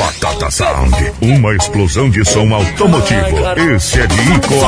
Batata Sound, uma explosão de som automotivo. Esse é de Ico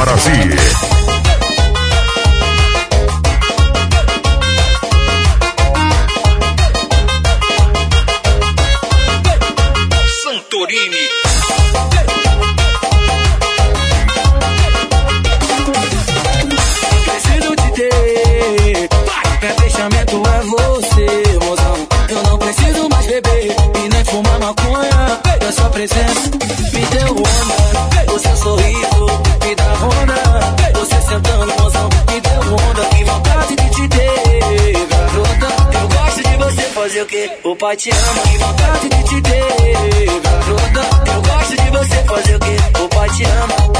pai te ama. Que vontade de te ter, garota. Eu gosto de você fazer o quê? O pai te ama.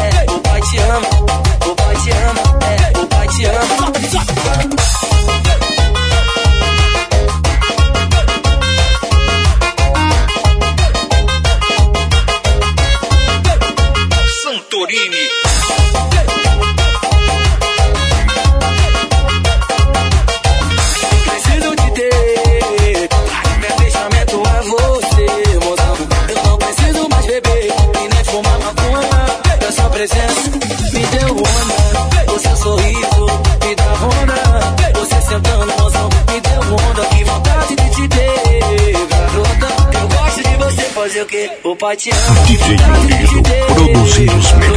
Te ama. DJ Murilo, produzindo os melhores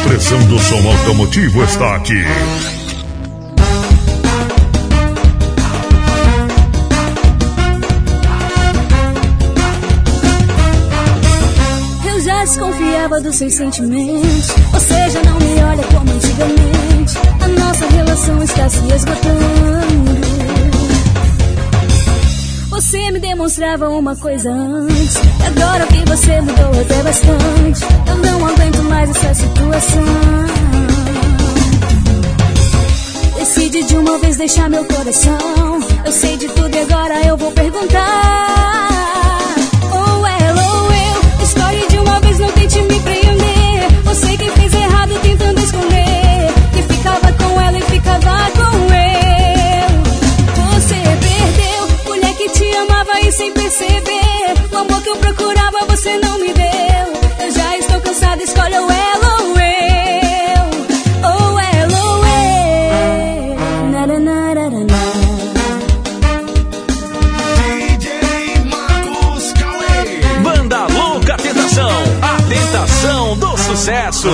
A pressão do som automotivo está aqui. Eu já desconfiava dos seus sentimentos. Você já não me olha como antigamente. A nossa relação está se esgotando. Você me demonstrava uma coisa antes. Agora que você mudou até bastante. Eu não aguento mais essa situação. Decide de uma vez deixar meu coração. Eu sei de tudo e agora eu vou perguntar. Ou ela ou eu. Escolhe de uma vez, não tente me prender. Você que sem perceber. O amor que eu procurava você não me deu. Eu já estou cansada, escolhe ou ela ou eu. Ou ela ou eu. Naranarana. DJ Marcos Cauê. Banda Louca Tentação. A tentação do sucesso.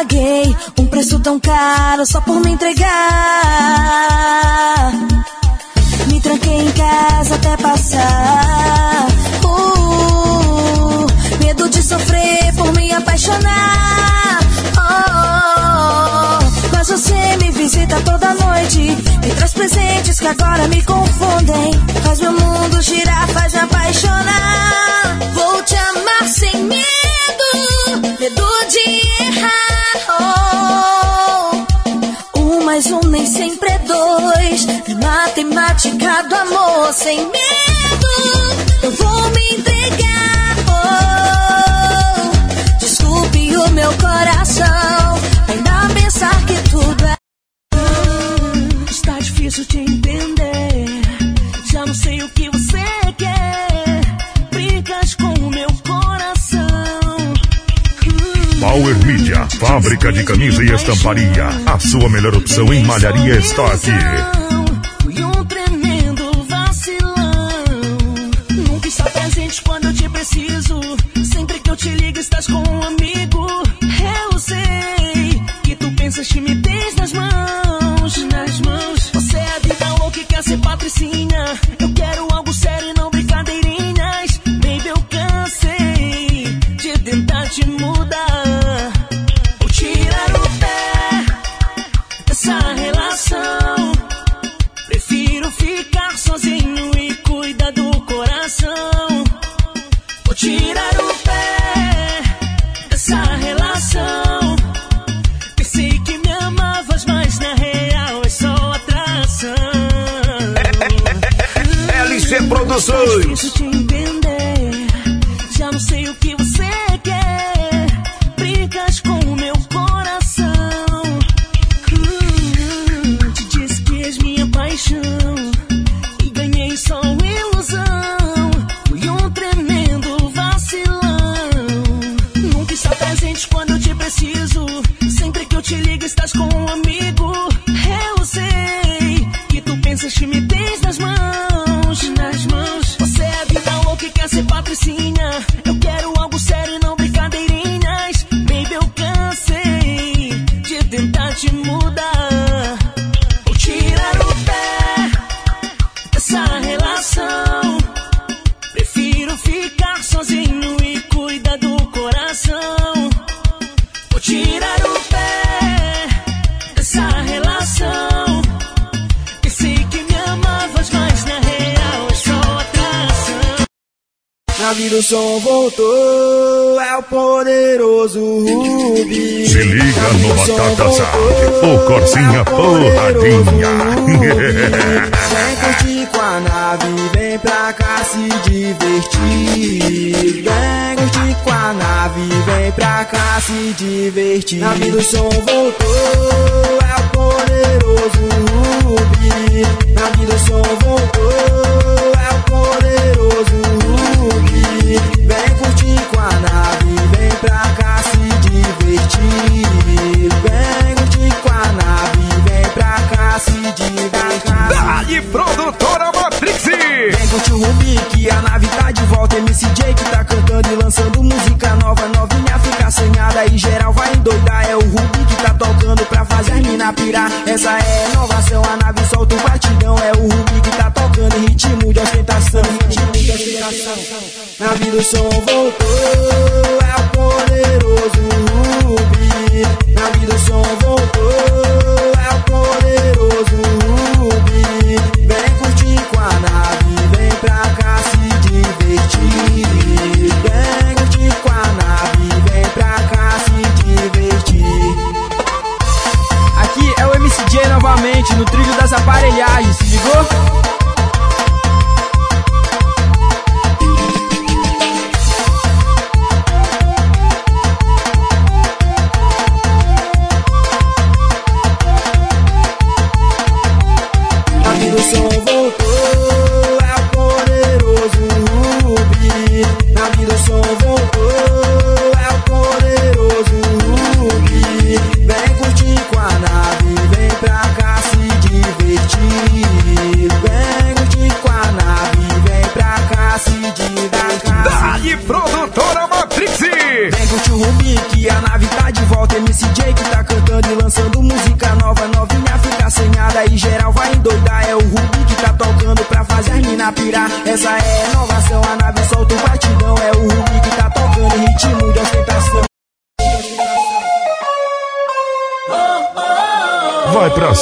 Paguei um preço tão caro só por me entregar. Me tranquei em casa até passar. Uh, medo de sofrer por me apaixonar. Oh, mas você me visita toda noite. Me traz presentes que agora me confundem. Faz meu mundo girar, faz pode errar. Oh. Um mais um nem sempre é dois. Matemática do amor sem medo. Eu vou me entregar. Oh. Desculpe o meu coração. Power Media, fábrica de camisa e estamparia. A sua melhor opção em malharia está aqui. curtir com a nave, vem pra cá se divertir. Vem curtir com a nave, vem pra cá se divertir. Nave do som voltou, é o poderoso Rubi. Nave do som voltou. Vale Produtora Matrix. Vem com o pique, a nave tá de volta. MC Jake tá cantando e lançando música nova. Novinha fica sonhada e geral vai endoidar. É o Rubi que tá tocando pra fazer a mina pirar. Essa é a inovação, a nave solta o batidão. É o Rubi que tá tocando em ritmo de ostentação. Ritmo de ostentação. Nave do som voltou. É la ya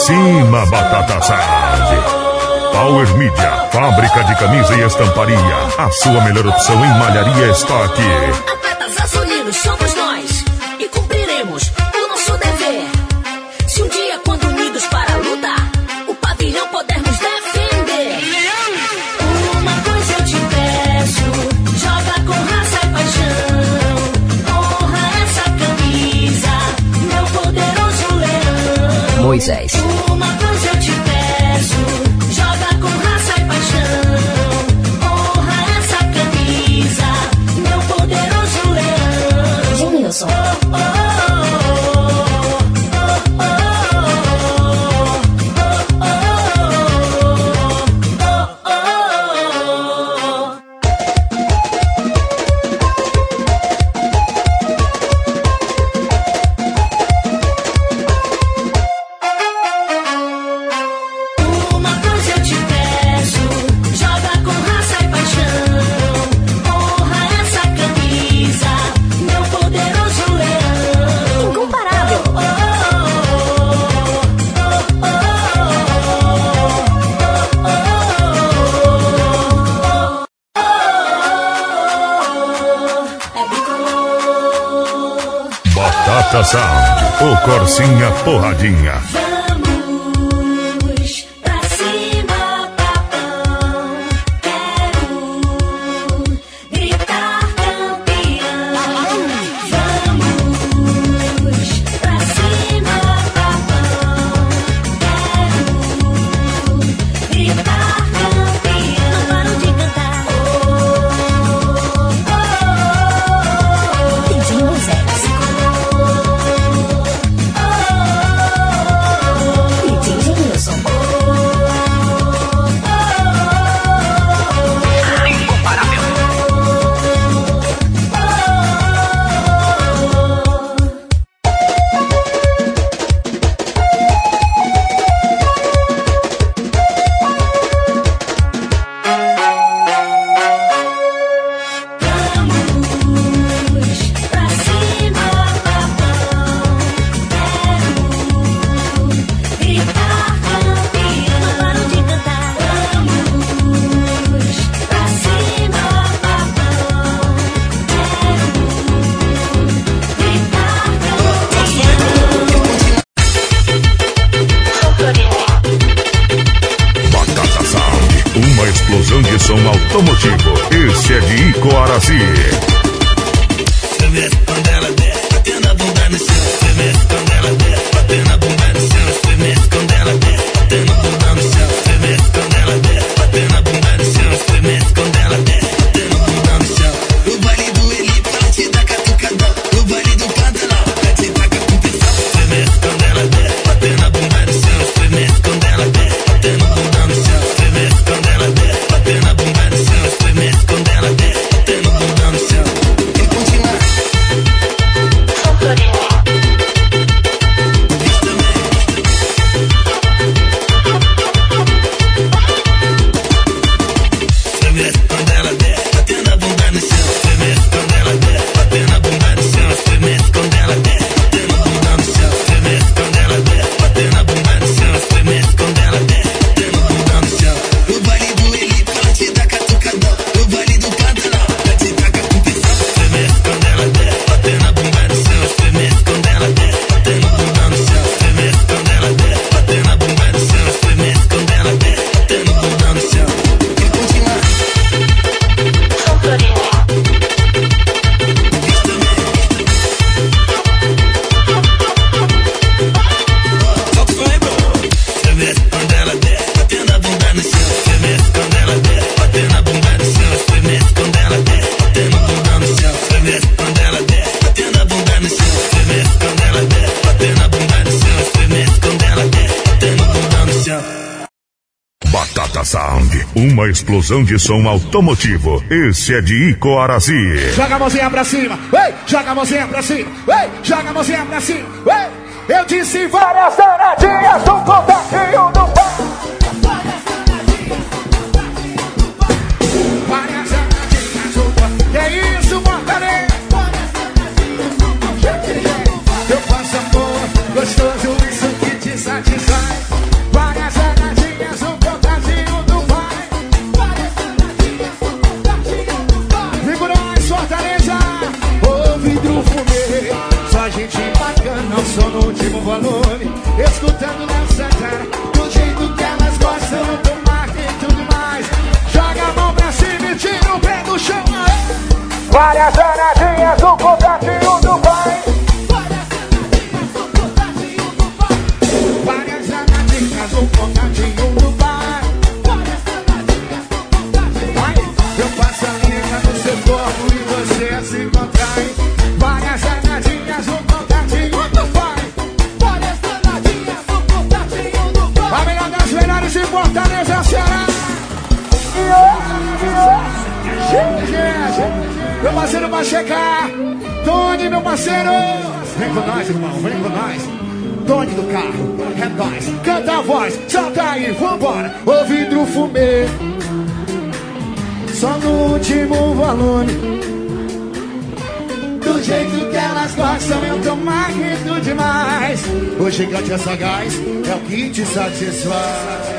cima, batata sabe. Power Media, fábrica de camisa e estamparia. A sua melhor opção em malharia está aqui. Uma explosão de som automotivo. Esse é de Icoaraci. Joga a mãozinha pra cima, ei, joga a mãozinha pra cima, ei, joga a mãozinha pra cima, ei. Eu disse várias danadinhas, um contatinho jeito que elas gostam, eu tô marrendo demais. O gigante é sagaz, é o que te satisfaz.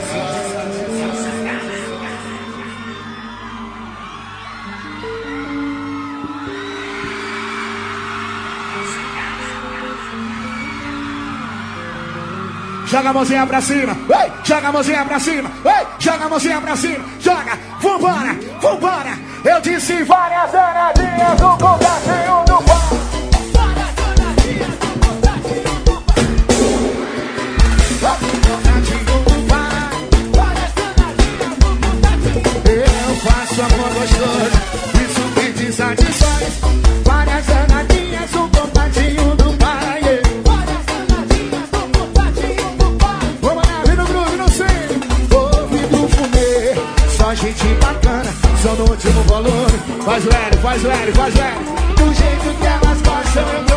Joga a mãozinha pra cima, ei, joga a mãozinha pra cima, ei, joga a mãozinha pra cima, joga, vambora, vambora. Eu disse várias danadinhas, um contatinho Faço amor gostoso, isso que te satisfaz. Várias danadinhas, um contatinho do pai. Vamos lá, vem no groove, não sei. Ouve do fumê, só gente bacana, só no último volume. Faz leve, faz leve, faz leve. Do jeito que elas gostam, eu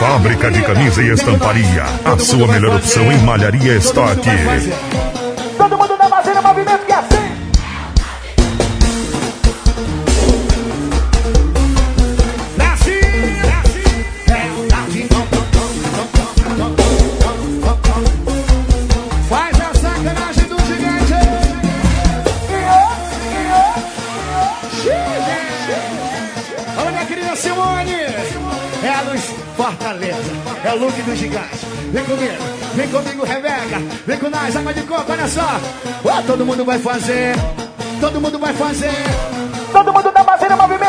fábrica de camisa e estamparia. A sua melhor opção em malharia está aqui. Querida Simone. É a luz Fortaleza. É o look do gigante. Vem comigo, vem comigo, Rebeca. Vem com nós, água de coco, olha só. Ó, todo mundo vai fazer. Todo mundo vai fazer. Todo mundo tá fazendo movimento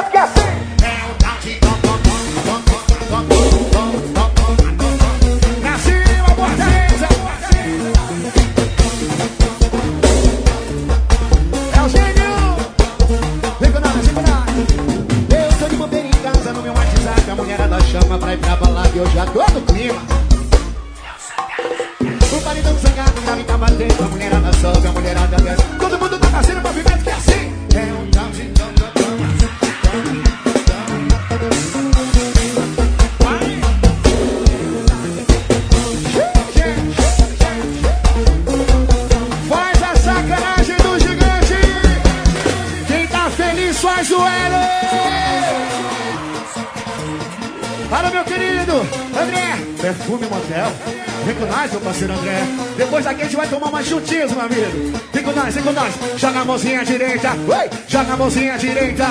Joga mãozinha direita. Oi, joga a mãozinha direita.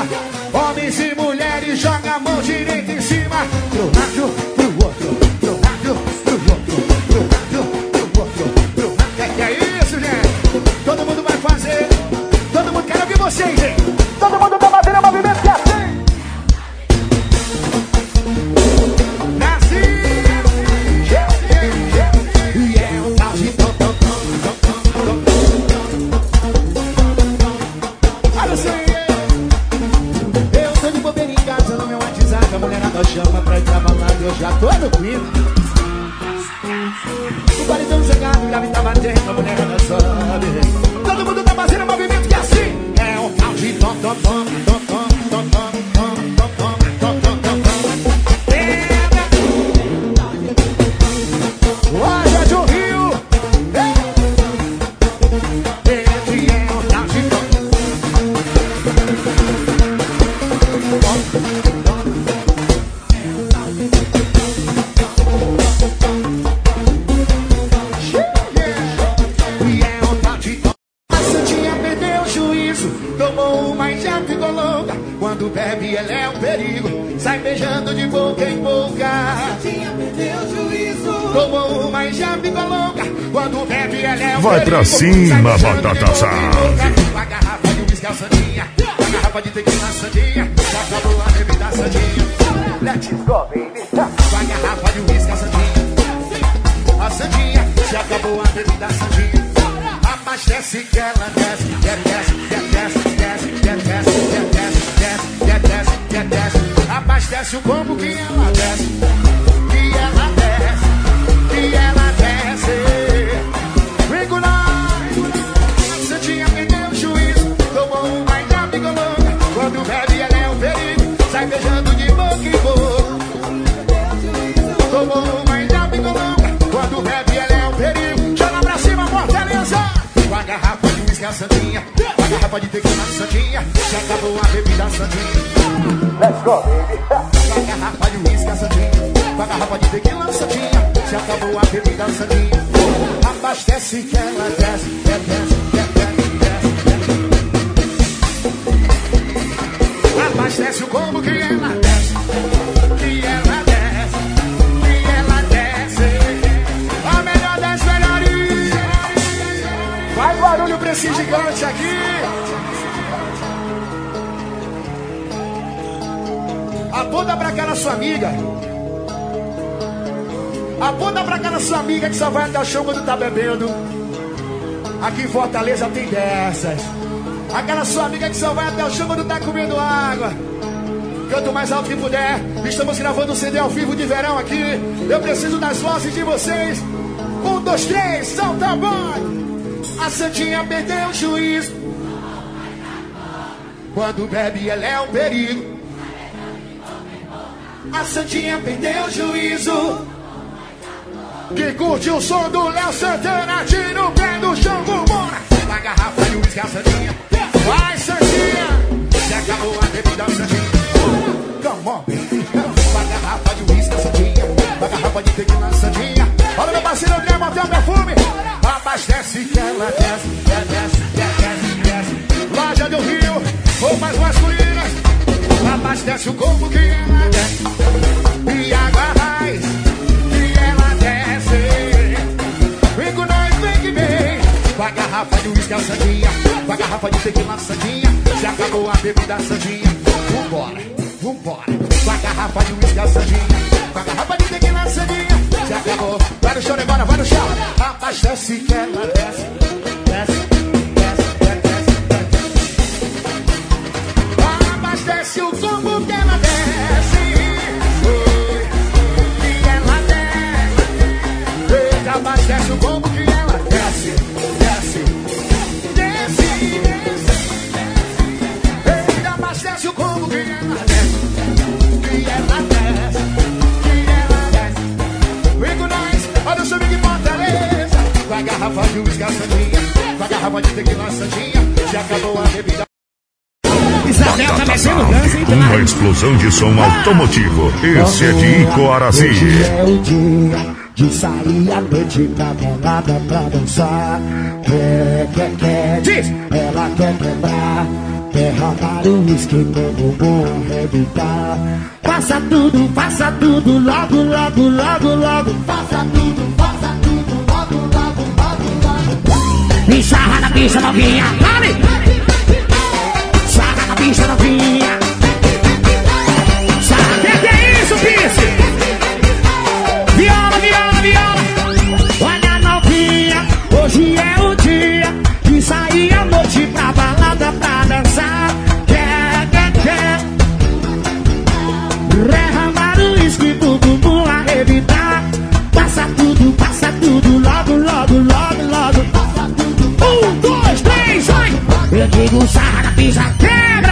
cima, batata assada. Aquela sua amiga que só vai até o chão quando tá comendo água. Canto mais alto que puder. Estamos gravando um CD ao vivo de verão aqui. Eu preciso das vozes de vocês. Um, dois, três, solta a voz. A Santinha perdeu o juízo. Quando bebe, ela é um perigo. A Santinha perdeu o juízo. Que curte o som do Léo Santana, tira o pé do chão, vambora. A garrafa e o uísque, a Santinha. Vai, Santinha. Se acabou a bebida, Santinha. Come on, baby. Uma garrafa de uísque, a Santinha. Uma garrafa de tequila, Santinha. Olha meu parceiro André, botei o perfume. Abastece que ela desce, desce, desce, desce. Loja do Rio, roupas masculinas. Abastece o corpo que ela desce. E água raiz, vem. Com a garrafa de uísque, a Santinha. Com a garrafa de tequila, Santinha. Se acabou a bebida, Santinha. Vambora, vambora. Com a garrafa de uísque, a Santinha. Com a garrafa de tequila, Santinha. Se acabou. Vai no chão, agora, vai no chão. Abastece que ela. Desce, desce, desce, desce, desce. Abastece o combo garrafa de uísque, a Santinha. Com a garrafa de tequila, Santinha. Já acabou a bebida. Isabel tá mexendo dança, hein? uma explosão de som automotivo. Esse é de Hoje Icoaraci. é o dia de sair à noite pra balada pra dançar. Quer, quer, quer, Diz. ela quer quebrar. Derramar o uísque no bumbum, arrebentar. Faça tudo, faça tudo, logo, logo, logo, logo. Faça tudo, faça Me sarra na pista novinha. Vale! Nego sarra na pista, quebra!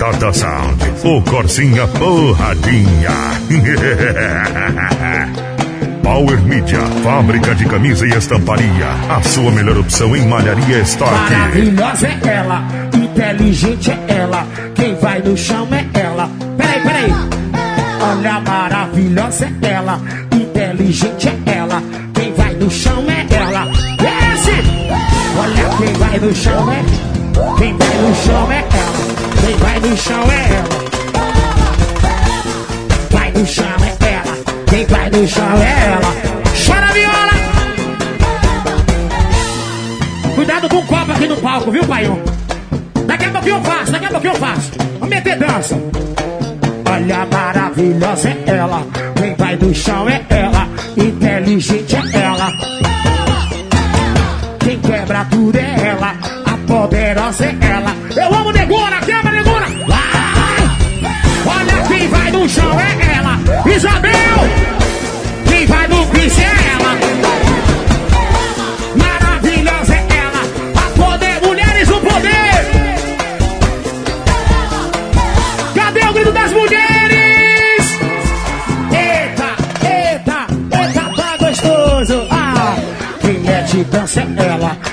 Batata Sound, o Corsinha Porradinha. Power Media, fábrica de camisa e estamparia. A sua melhor opção em malharia está aqui. Maravilhosa é ela, inteligente é ela, quem vai no chão é ela. Peraí, peraí. Olha, maravilhosa é ela, inteligente é ela, quem vai no chão é ela. Desce! Olha, quem vai no chão é Quem vai no chão é ela, quem vai no chão é ela. Vai no chão é ela, quem vai no chão é ela. Chora viola! Cuidado com o copo aqui no palco, viu, paião? Daqui a pouquinho eu faço, daqui a pouquinho eu faço. Vamos meter dança. Olha, maravilhosa é ela. Quem vai do chão é ela. Inteligente é ela. Quem quebra tudo é ela. A poderosa é ela. Eu amo dança é ela.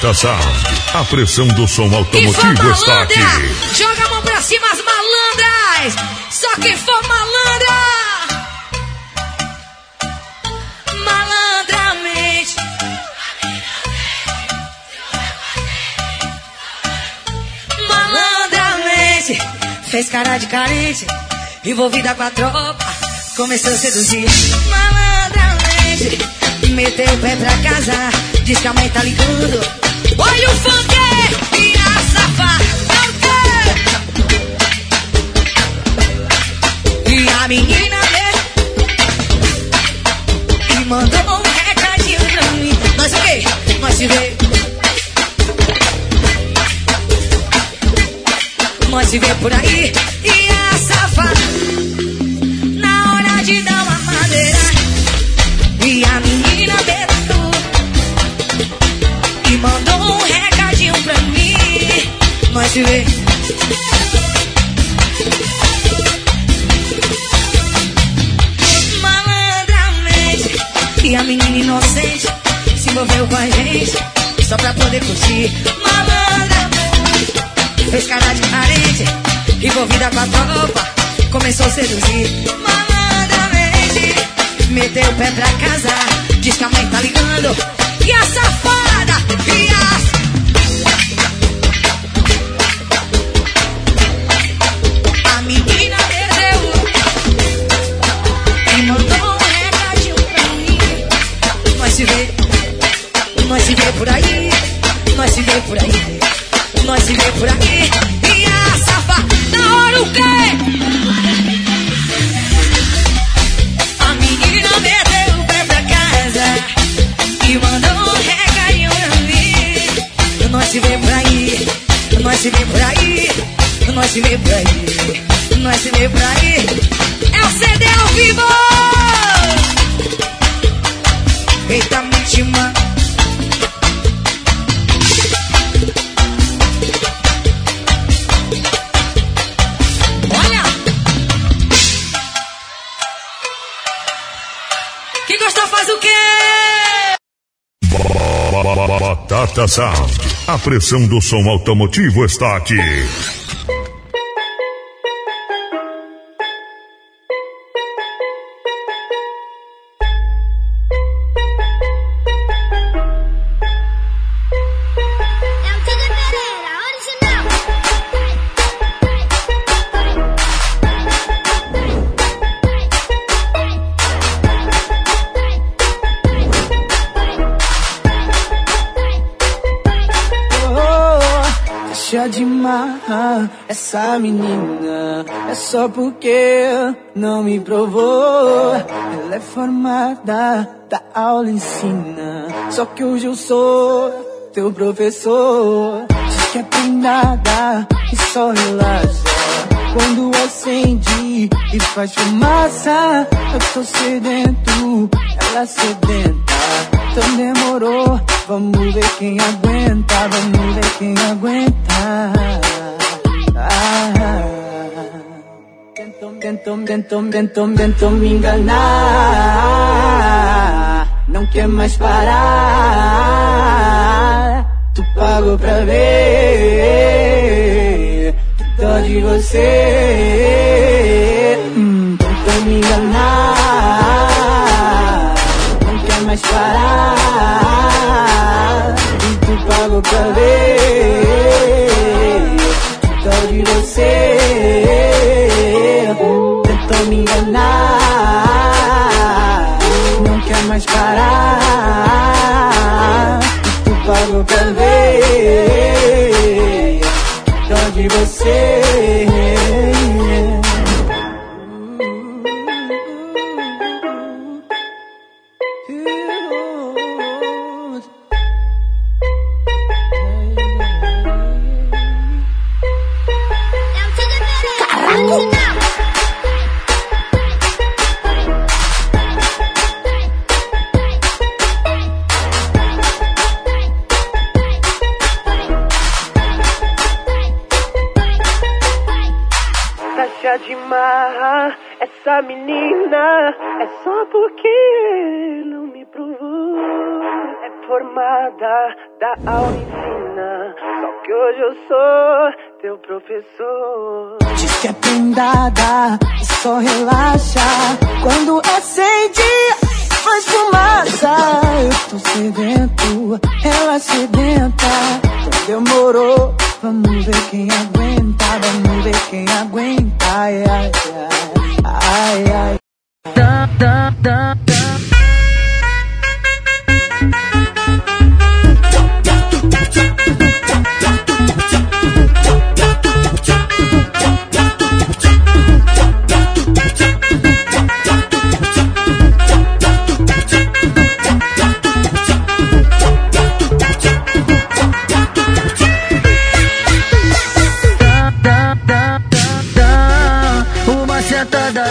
Sound, a pressão do som automotivo está aqui. joga a mão pra cima as malandras. Só quem for malandra. Malandramente. Malandramente. Fez cara de carente, envolvida com a tropa. Começou a seduzir. Malandramente. Meteu o pé pra casa, diz que a mãe tá ligando. Olha o funk e a safada. E a menina veio e mandou um recadinho pra. Nós o quê? Nós se vê. Nós se vê por aí e seduzir. Malandramente. Meteu o pé pra casa, diz que a mãe tá ligando. A pressão do som automotivo está aqui. Deixa de marrar essa menina. É só porque não me provou. Ela é formada da aula ensina. Só que hoje eu sou teu professor. Diz que é prendada e só relaxa. Quando acende e faz fumaça, eu tô sedento, ela sedenta. Então demorou, vamos ver quem aguenta, vamos ver quem aguenta. Ah, tentou, tentou, tentou, tentou me enganar. Não quer mais parar. Tu pagou pra ver. Dó de você. Hum, me enganar. Mais parar. E tu pagou pra ver. Dó de você. Tentou me enganar. Não quer mais parar. E tu pagou pra ver. Dó de você. Taxa de marra, essa menina é só porque não me provou. É formada da aula só que hoje eu sou teu professor. Diz que é prendada e só relaxa quando acende. Faz fumaça, eu tô sedento, ela sedenta. Demorou, vamos ver quem aguenta, vamos ver quem aguenta. Ai, ai, ai, ai, ai. Uma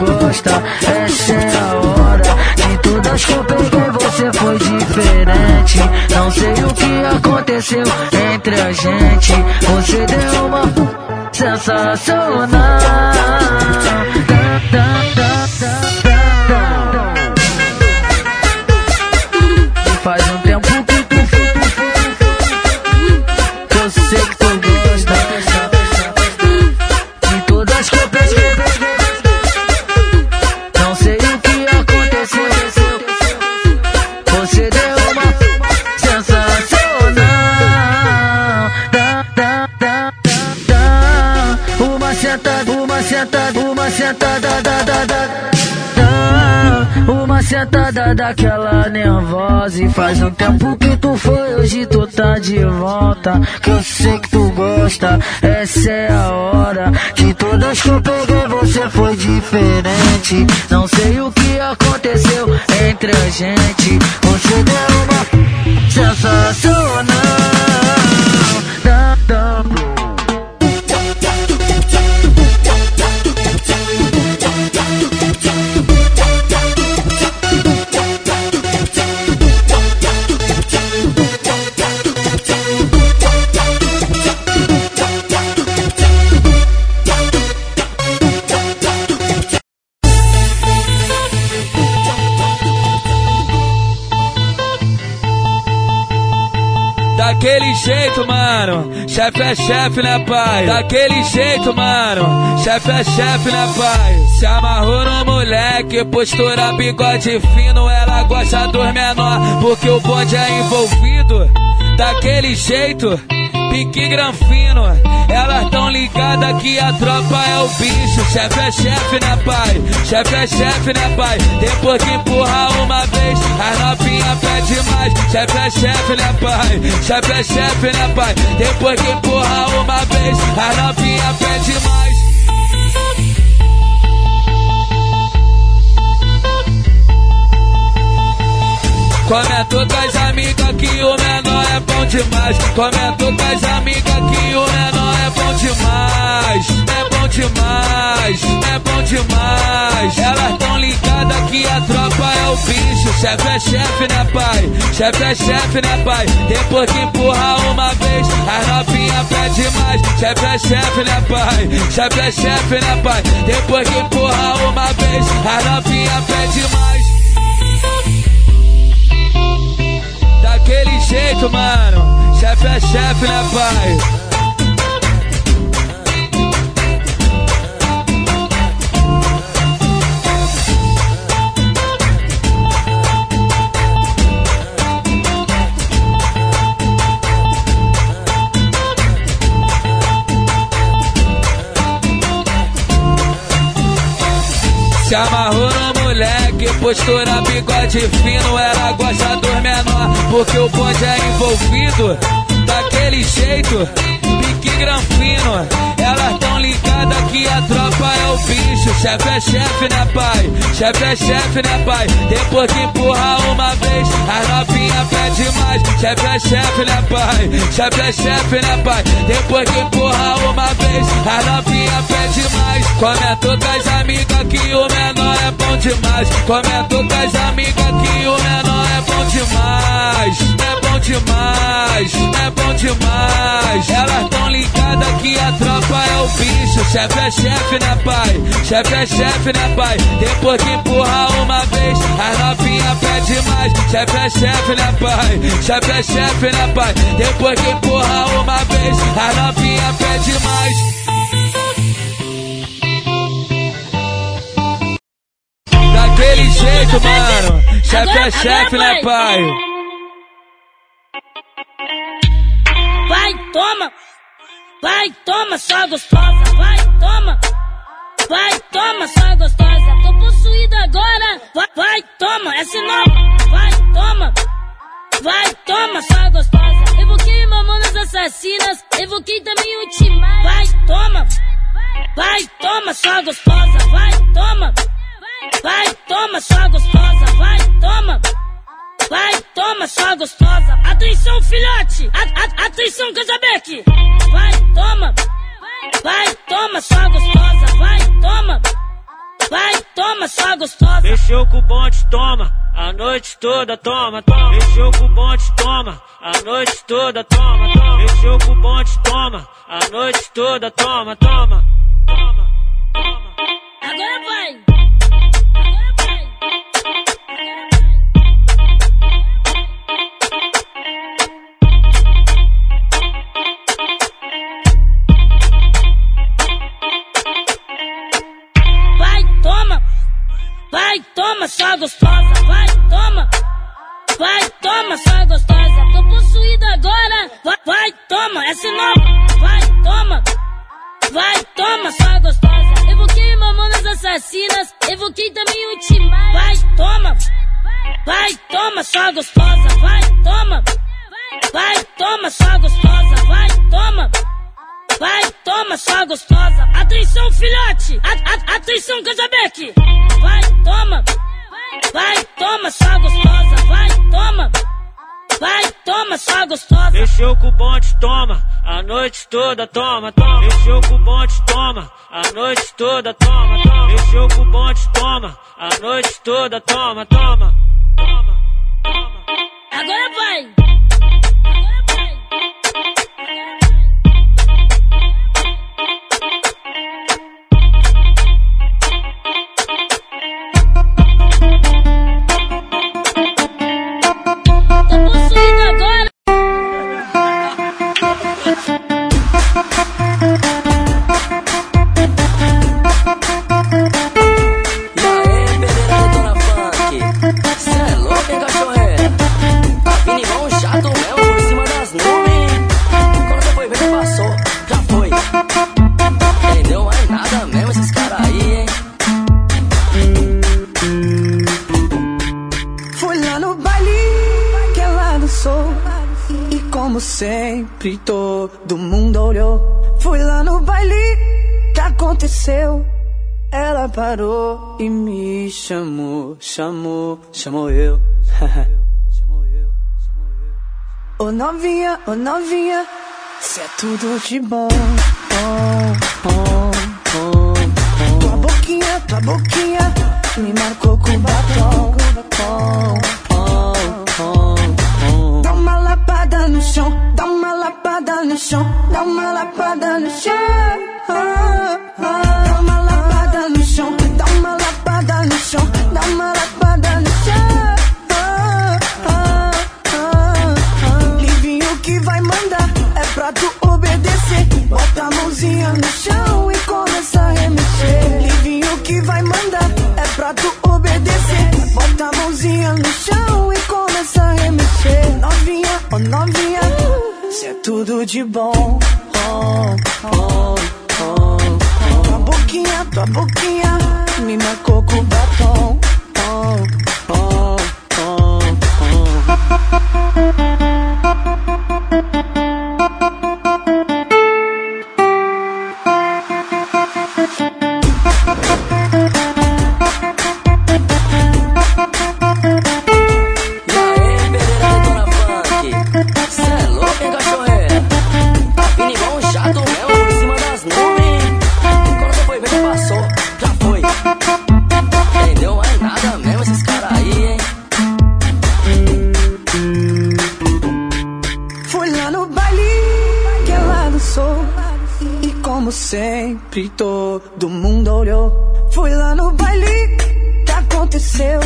gosta, essa é a hora. Todas que eu peguei você foi diferente. Não sei o que aconteceu entre a gente. Você deu uma sensacional. Tá, tá, tá, sentada, uma sentada, da, da, da. Uma sentada daquela nervosa E faz um tempo que tu foi, hoje tu tá de volta Que eu sei que tu gosta, essa é a hora De todas que eu peguei você foi diferente Não sei o que aconteceu entre a gente Você deu uma sensacional. Jeito, mano, chefe é chefe, né, pai? Daquele jeito, mano, chefe é chefe, né, pai? Se amarrou no moleque, postura bigode fino, ela gosta dos menor, porque o bonde é envolvido. Daquele jeito, pique granfino, elas tão ligadas que a tropa é o bicho. Chefe é chefe, né, pai? Chefe é chefe, né, pai? Depois que empurra uma vez, as novinha pede mais. Chefe é chefe, né, pai? Chefe é chefe, né, pai? Depois que empurra uma vez, as novinha pede mais. Comentou com as amigas que o menor é bom demais. Comentou com as amigas que o menor é bom demais. É bom demais, é bom demais. Elas tão ligadas que a tropa é o bicho. Chefe é chefe, né, pai? Chefe é chefe, né, pai? Depois que empurra uma vez, as novinha pede mais. Chefe é chefe, né, pai? Chefe é chefe, né, pai? Depois que empurra uma vez, as novinha pede mais. Chefe né, pai? Se amarrou no moleque, postura bigode fino, ela gosta menor, porque o bonde é envolvido. Daquele jeito, pique granfino, elas tão ligadas que a tropa é o bicho. Chefe é chefe, né, pai? Chefe é chefe, né, pai? Depois que empurra uma vez, as novinha pede mais. Chefe é chefe, né, pai? Chefe é chefe, né, pai? Depois que empurra uma vez, as novinha pede mais. Comentou com as amigas que o menor é bom demais. Comentou com as amigas que o menor é bom demais. É bom demais, é bom demais. Elas tão ligadas que a tropa é o bicho. Chefe é chefe, né, pai? Chefe é chefe, né, pai? Depois que empurra uma vez, as novinha pede mais. Chefe é chefe, né, pai? Chefe é chefe, né, pai? Depois que empurra uma vez, as novinha pede mais. Daquele jeito, mano. Chefe é chefe, né, pai? Vai, toma! Vai, toma, só gostosa! Vai, toma! Vai, toma, só gostosa! Tô possuída agora! Vai, vai, toma, essa nova! Vai, toma! Vai, toma, só gostosa! Evoquei mamonas assassinas, evoquei também o timar! Vai, toma! Vai, toma, só gostosa! Vai, toma! Vai, toma, só gostosa! Vai, toma! Vai, toma, só gostosa. Atenção, filhote. A, a, atenção, Casabeck. Vai, toma. Vai, toma, só gostosa. Vai, toma. Vai, toma, só gostosa. Mexeu com o bonde, toma. A noite toda, toma, toma. Mexeu com o bonde, toma. A noite toda, toma, toma. Mexeu com o bonde, toma. A noite toda, toma, toma. Toma, toma. Agora. Vai, toma, só gostosa. Vai, toma. Vai, toma, só gostosa. Tô possuída agora. Vai, vai, toma, essa é nova. Vai, toma. Vai, toma, só gostosa. Evoquei mamonas assassinas. Evoquei também o timar. Vai, toma. Vai, toma, só gostosa. Vai, toma. Vai, toma, só gostosa. Vai, toma. Vai, toma, só gostosa. Atenção, filhote. A, a, atenção, Casabeck. Vai, toma. Vai, toma, só gostosa. Vai, toma. Vai, toma. Mexeu com o bonde, toma, a noite toda, toma, toma. Mexeu com o bonde, toma, a noite toda, toma, toma. Mexeu com o bonde, toma, a noite toda, toma, toma. Agora vai! Sempre todo mundo olhou Fui lá no baile que aconteceu Ela parou e me chamou, chamou, chamou eu Ô novinha, ô novinha Cê é tudo de bom bom, bom, bom. Tua boquinha, tua boquinha Me marcou com batom pom, pom, pom. Dá uma lapada no chão, lapada no chão, dá uma lapada no chão. Ah, ah. Dá uma lapada no chão, dá uma lapada no chão, dá uma lapada no chão. Ah, ah, ah. Livinho que vai mandar é pra tu obedecer. Bota a mãozinha no chão e começa a remexer. Livinho que vai mandar Bota a mãozinha no chão e começa a remexer. Novinha, oh novinha, cê é tudo de bom. Oh, oh, oh, oh. Tua boquinha, tua boquinha me marcou com batom. Oh, oh, oh, E sempre todo mundo olhou. Fui lá no baile que aconteceu?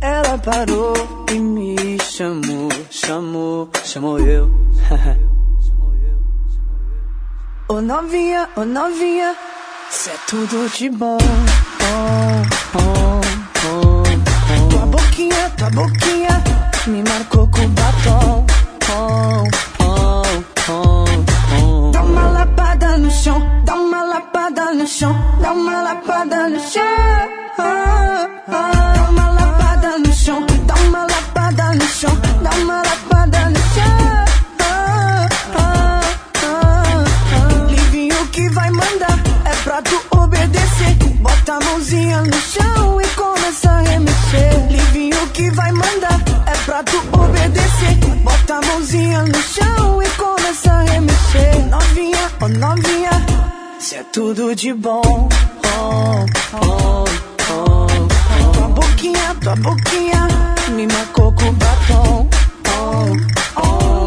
Ela parou e me chamou, chamou, chamou eu. Ô novinha, ô novinha Cê é tudo de bom. Bom, bom, bom. Tua boquinha, tua boquinha Me marcou com batom dá uma lapada no chão. Dá uma lapada no chão, dá uma lapada no chão, dá uma lapada no chão. Livinho que vai mandar é pra tu obedecer. Bota a mãozinha no chão e começa a remexer. Livinho que vai mandar é pra tu obedecer. Bota a mãozinha no chão e começa a remexer. Novinha, oh novinha, cê é tudo de bom. Oh, oh, oh, oh. Tua boquinha, tua boquinha me marcou com batom. Oh, oh,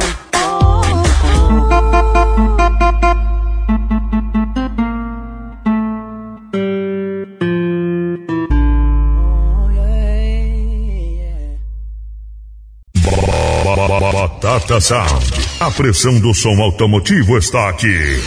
Batata Sound. A pressão do som automotivo está aqui.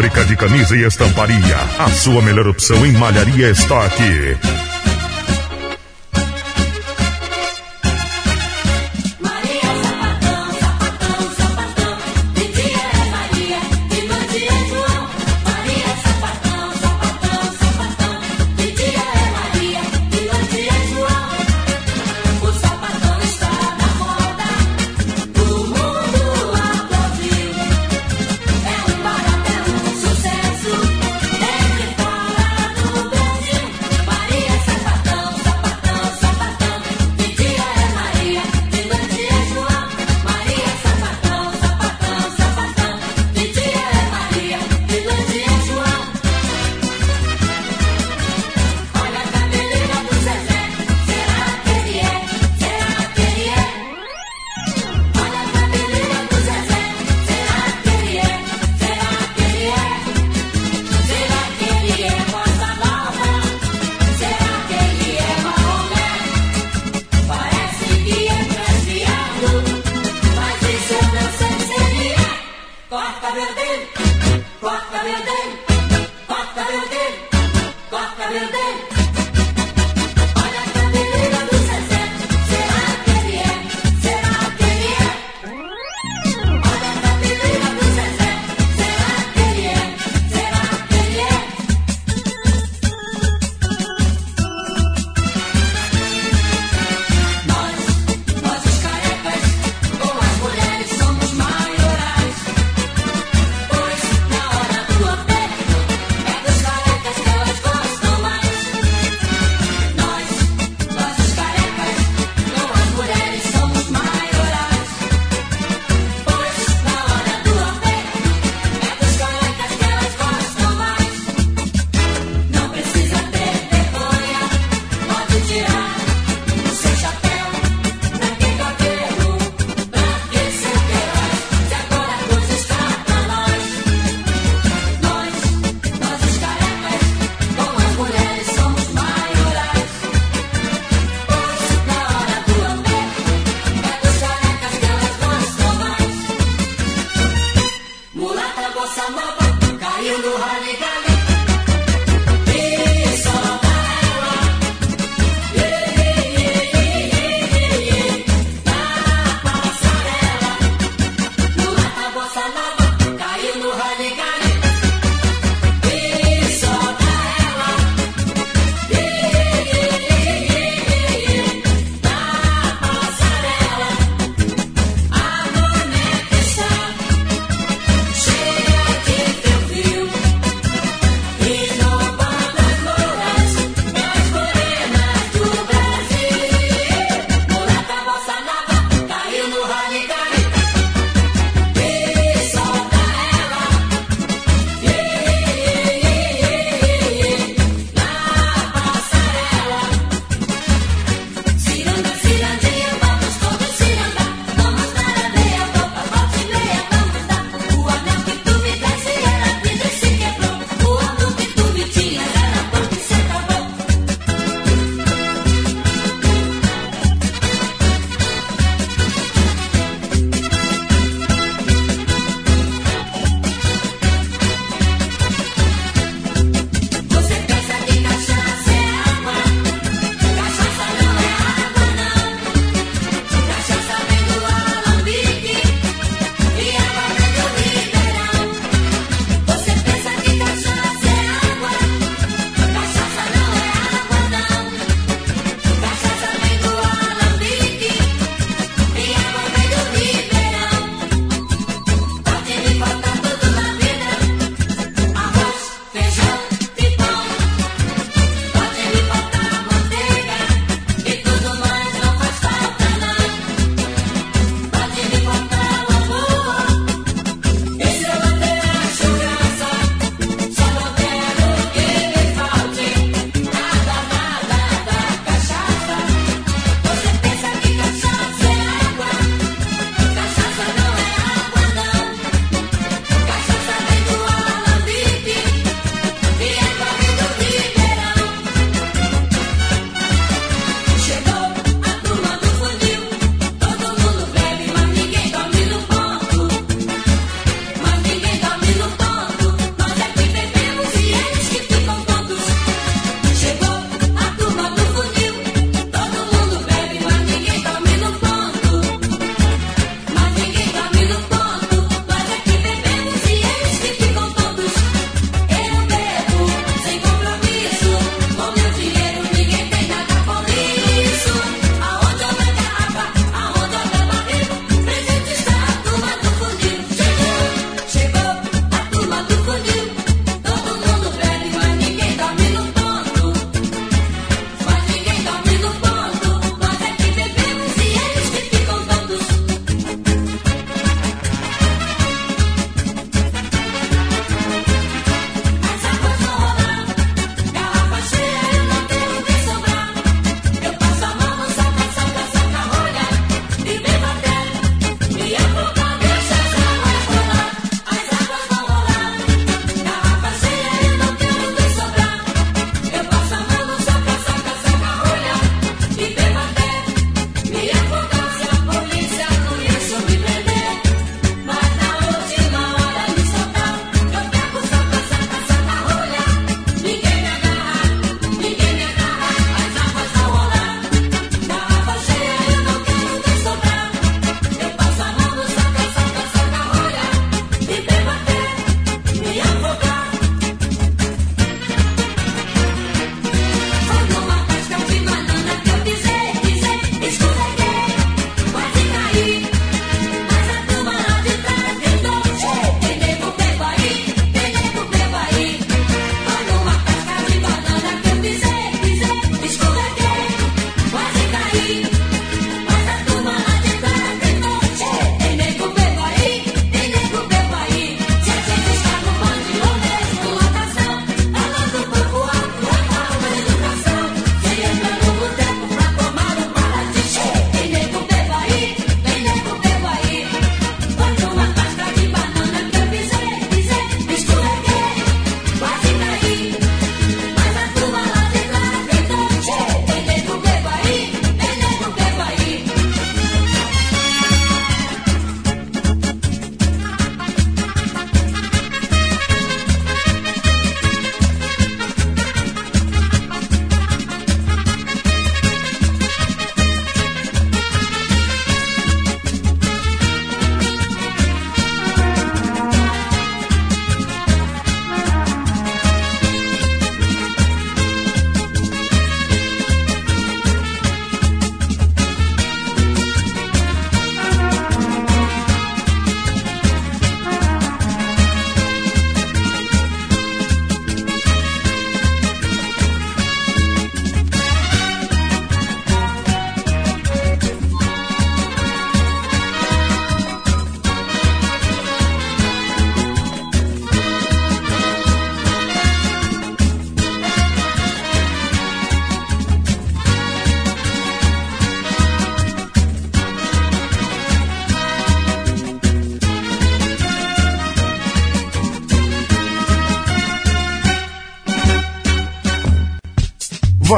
fábrica de camisa e estamparia. A sua melhor opção em malharia está aqui.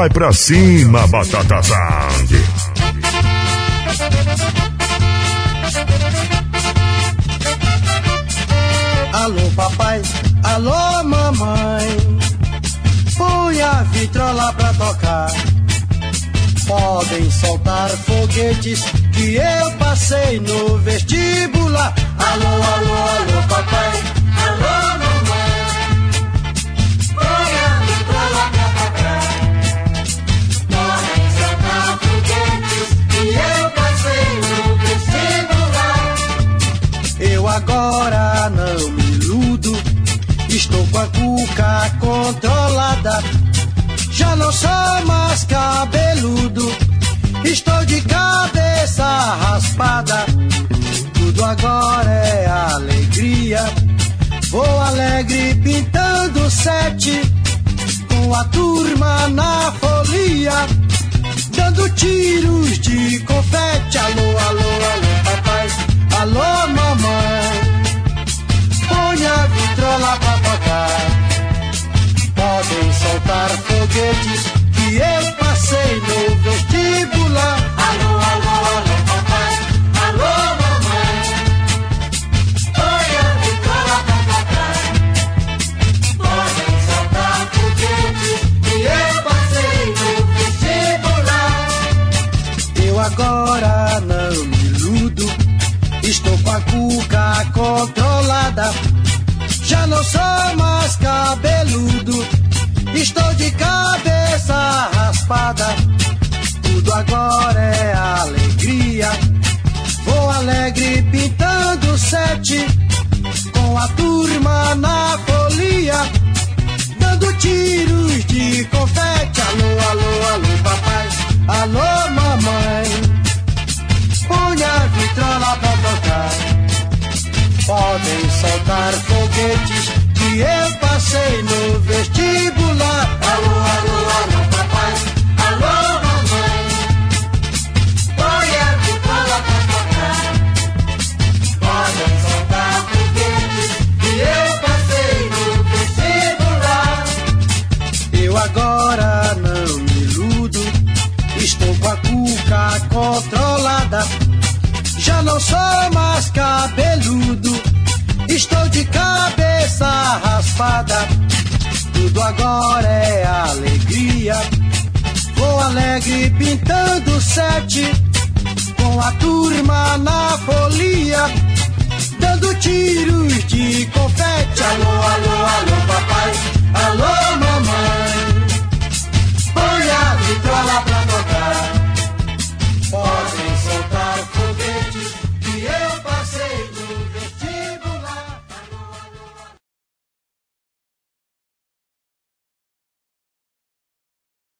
Vai pra cima, Batata Zang. Alô, papai. Alô, mamãe. Põe a vitrola pra tocar. Podem soltar foguetes que eu passei no vestibular. Alô, alô, alô, papai. uma cuca controlada. Já não sou mais cabeludo, estou de cabeça raspada. Tudo agora é alegria. Vou alegre pintando sete, com a turma na folia, dando tiros de confete. Alô, alô, alô, papai. Alô, mamãe.